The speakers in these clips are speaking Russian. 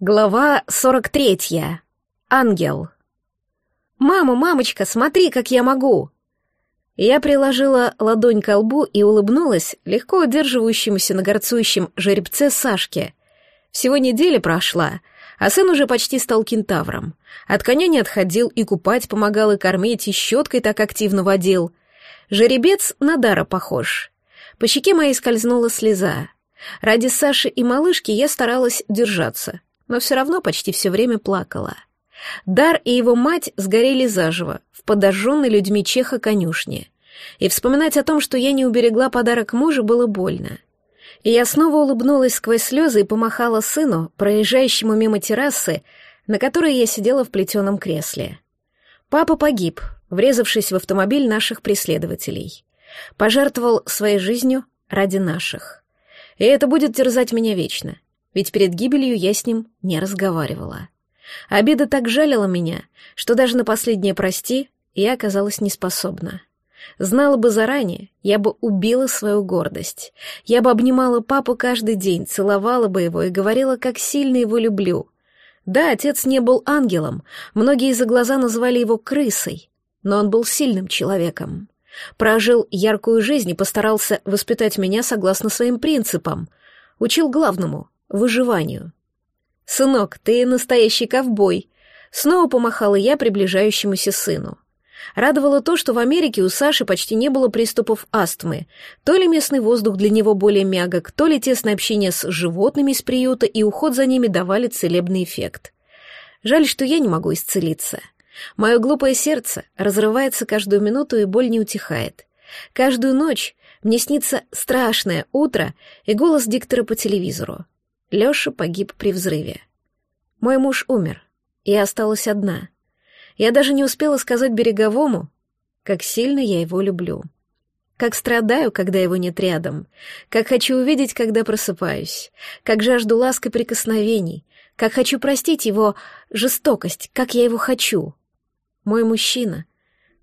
Глава 43. Ангел. «Мама, мамочка, смотри, как я могу!» Я приложила ладонь к лбу и улыбнулась легко удерживающемуся на горцующем жеребце Сашке. Всего неделя прошла, а сын уже почти стал кентавром. От коня не отходил и купать помогал, и кормить, и щеткой так активно водил. Жеребец на Дара похож. По щеке моей скользнула слеза. Ради Саши и малышки я старалась держаться — но все равно почти все время плакала. Дар и его мать сгорели заживо в подожженной людьми Чеха конюшне. И вспоминать о том, что я не уберегла подарок мужа, было больно. И я снова улыбнулась сквозь слезы и помахала сыну, проезжающему мимо террасы, на которой я сидела в плетеном кресле. Папа погиб, врезавшись в автомобиль наших преследователей. Пожертвовал своей жизнью ради наших. И это будет терзать меня вечно ведь перед гибелью я с ним не разговаривала. Обида так жалила меня, что даже на последнее «прости» я оказалась неспособна. Знала бы заранее, я бы убила свою гордость. Я бы обнимала папу каждый день, целовала бы его и говорила, как сильно его люблю. Да, отец не был ангелом, многие за глаза называли его крысой, но он был сильным человеком. Прожил яркую жизнь и постарался воспитать меня согласно своим принципам. Учил главному выживанию. «Сынок, ты настоящий ковбой!» Снова помахала я приближающемуся сыну. Радовало то, что в Америке у Саши почти не было приступов астмы. То ли местный воздух для него более мягок, то ли тесное общение с животными из приюта и уход за ними давали целебный эффект. Жаль, что я не могу исцелиться. Мое глупое сердце разрывается каждую минуту, и боль не утихает. Каждую ночь мне снится страшное утро и голос диктора по телевизору. Лёша погиб при взрыве. Мой муж умер, я осталась одна. Я даже не успела сказать Береговому, как сильно я его люблю. Как страдаю, когда его нет рядом, как хочу увидеть, когда просыпаюсь, как жажду ласк и прикосновений, как хочу простить его жестокость, как я его хочу. Мой мужчина,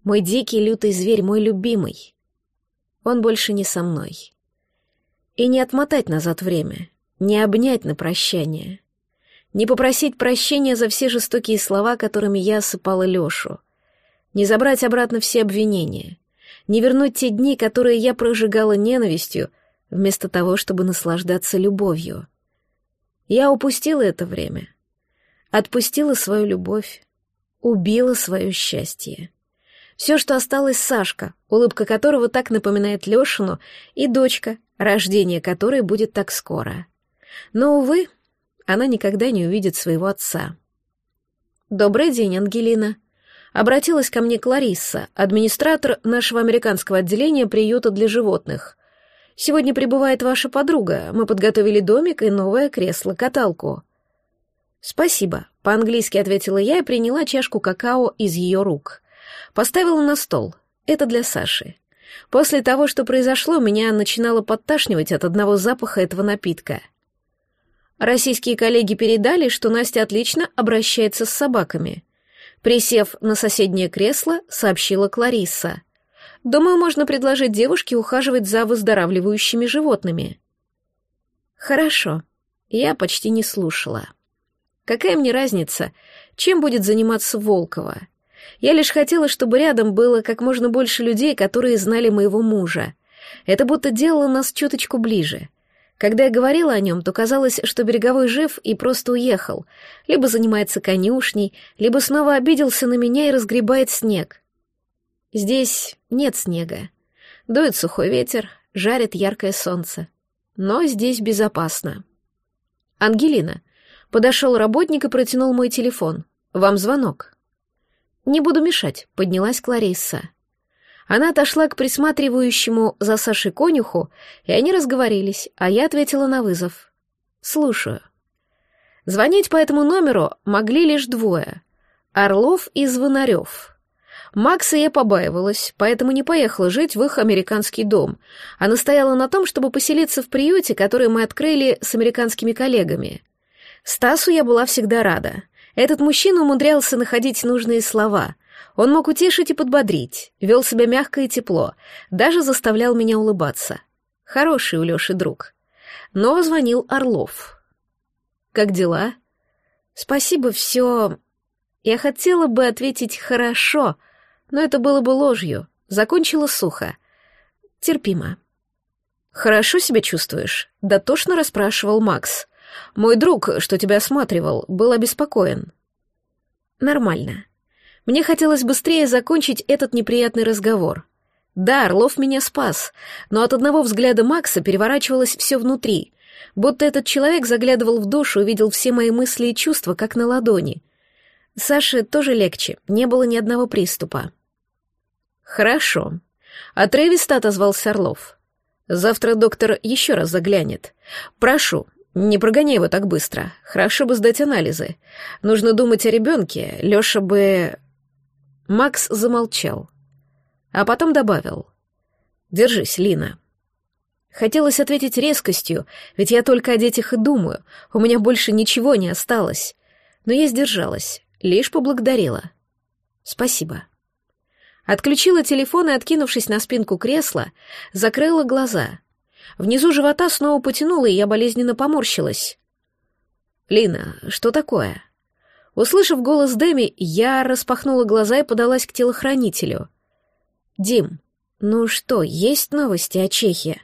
мой дикий лютый зверь, мой любимый. Он больше не со мной. И не отмотать назад время — не обнять на прощание, не попросить прощения за все жестокие слова, которыми я осыпала Лешу, не забрать обратно все обвинения, не вернуть те дни, которые я прожигала ненавистью, вместо того, чтобы наслаждаться любовью. Я упустила это время, отпустила свою любовь, убила свое счастье. Все, что осталось, Сашка, улыбка которого так напоминает Лешину, и дочка, рождение которой будет так скоро. Но, увы, она никогда не увидит своего отца. «Добрый день, Ангелина», обратилась ко мне Кларисса, администратор нашего американского отделения приюта для животных. «Сегодня прибывает ваша подруга. Мы подготовили домик и новое кресло-каталку». «Спасибо», — по-английски ответила я и приняла чашку какао из ее рук. Поставила на стол. Это для Саши. После того, что произошло, меня начинало подташнивать от одного запаха этого напитка — Российские коллеги передали, что Настя отлично обращается с собаками. Присев на соседнее кресло, сообщила Кларисса. Думаю, можно предложить девушке ухаживать за выздоравливающими животными. Хорошо. Я почти не слушала. Какая мне разница, чем будет заниматься Волкова? Я лишь хотела, чтобы рядом было как можно больше людей, которые знали моего мужа. Это будто делало нас чуточку ближе. Когда я говорила о нем, то казалось, что Береговой жив и просто уехал, либо занимается конюшней, либо снова обиделся на меня и разгребает снег. Здесь нет снега. Дует сухой ветер, жарит яркое солнце. Но здесь безопасно. Ангелина. Подошел работник и протянул мой телефон. Вам звонок. Не буду мешать, поднялась Кларисса. Она отошла к присматривающему за Сашей конюху, и они разговорились, а я ответила на вызов. «Слушаю». Звонить по этому номеру могли лишь двое — Орлов и Звонарев. Макса я побаивалась, поэтому не поехала жить в их американский дом, а настояла на том, чтобы поселиться в приюте, который мы открыли с американскими коллегами. Стасу я была всегда рада. Этот мужчина умудрялся находить нужные слова — он мог утешить и подбодрить, вел себя мягко и тепло, даже заставлял меня улыбаться. Хороший у Лёши друг. Но звонил Орлов. «Как дела?» Спасибо, все... Я хотела бы ответить «хорошо», но это было бы ложью. Закончила сухо. Терпимо. «Хорошо себя чувствуешь?» — дотошно расспрашивал Макс. «Мой друг, что тебя осматривал, был обеспокоен». «Нормально. Мне хотелось быстрее закончить этот неприятный разговор. Да, Орлов меня спас, но от одного взгляда Макса переворачивалось все внутри, будто этот человек заглядывал в душу и видел все мои мысли и чувства, как на ладони. Саше тоже легче, не было ни одного приступа. «Хорошо», — отрывисто отозвался Орлов. «Завтра доктор еще раз заглянет. Прошу, не прогоняй его так быстро. Хорошо бы сдать анализы. Нужно думать о ребенке. Леша бы...» Макс замолчал, а потом добавил. «Держись, Лина». Хотелось ответить резкостью, ведь я только о детях и думаю, у меня больше ничего не осталось. Но я сдержалась, лишь поблагодарила. «Спасибо». Отключила телефон и, откинувшись на спинку кресла, закрыла глаза. Внизу живота снова потянуло, и я болезненно поморщилась. «Лина, что такое?» Услышав голос Дэми, я распахнула глаза и подалась к телохранителю. «Дим, ну что, есть новости о Чехии?»